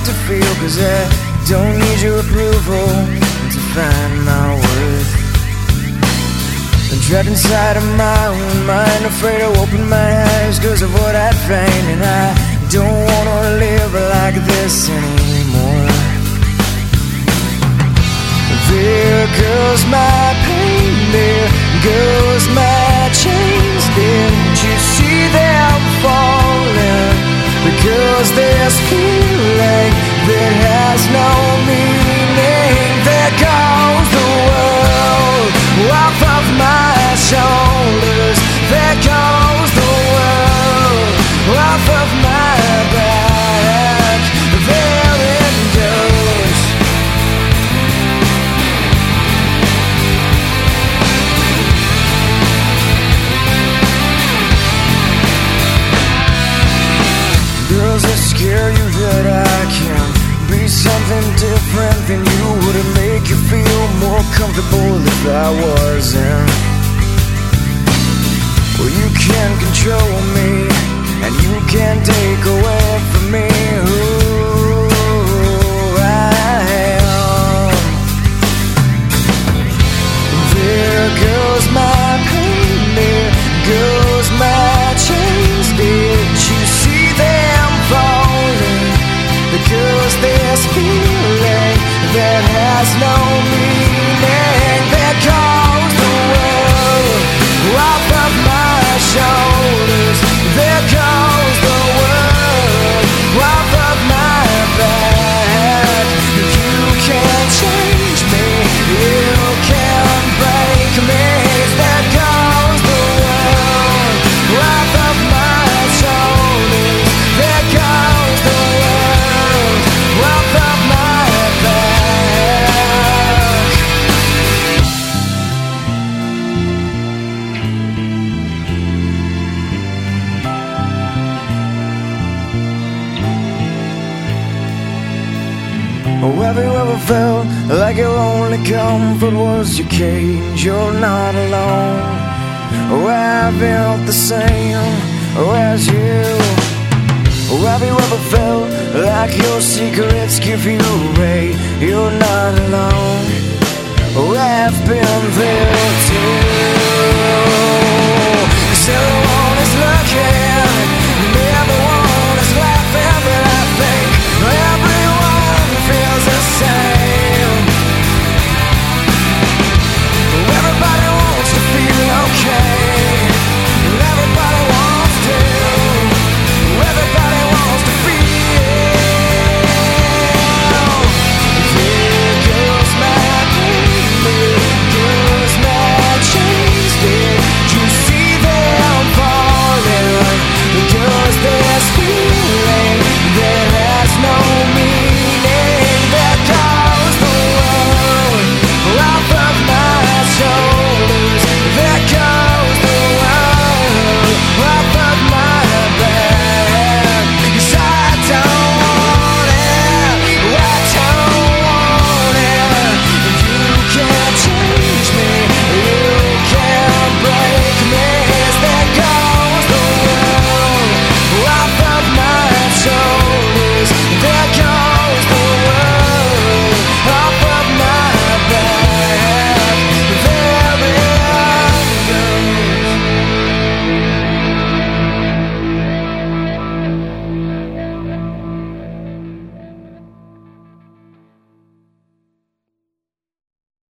have to feel Cause I don't need your approval To find my worth. I'm trapped inside of my own mind Afraid to open my eyes Cause of what I find And I don't wanna live like this anymore. There goes my pain There goes Girls that scare you that I can be something different than you Would it make you feel more comfortable if I wasn't? Well, you can't control me And you can't take away from me that has no Oh, have you ever felt like your only comfort was your cage? You're not alone. Oh, I felt the same oh, as you. Oh, have you ever felt like your secrets give you away? You're not alone. Oh, I've been there too. So